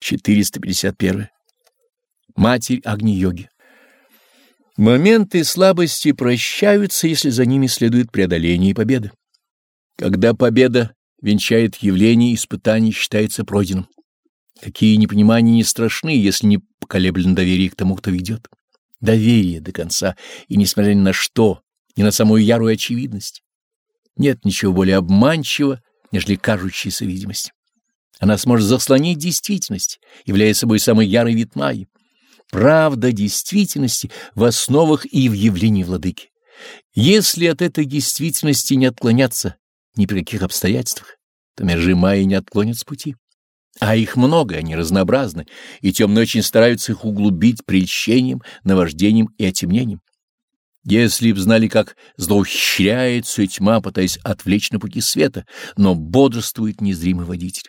451. Матерь Агни-йоги. Моменты слабости прощаются, если за ними следует преодоление и победа. Когда победа венчает явление, испытание считается пройденным. Какие непонимания не страшны, если не поколеблено доверие к тому, кто ведет. Доверие до конца, и несмотря ни на что, ни на самую ярую очевидность. Нет ничего более обманчивого, нежели кажущаяся видимость. Она сможет заслонить действительность, являя собой самый ярый вид Майи. Правда действительности в основах и в явлении владыки. Если от этой действительности не отклоняться ни при каких обстоятельствах, то мержи Майи не отклонят с пути. А их много, они разнообразны, и темные очень стараются их углубить прельщением, наваждением и отемнением. Если б знали, как злоухищряется тьма, пытаясь отвлечь на пути света, но бодрствует незримый водитель.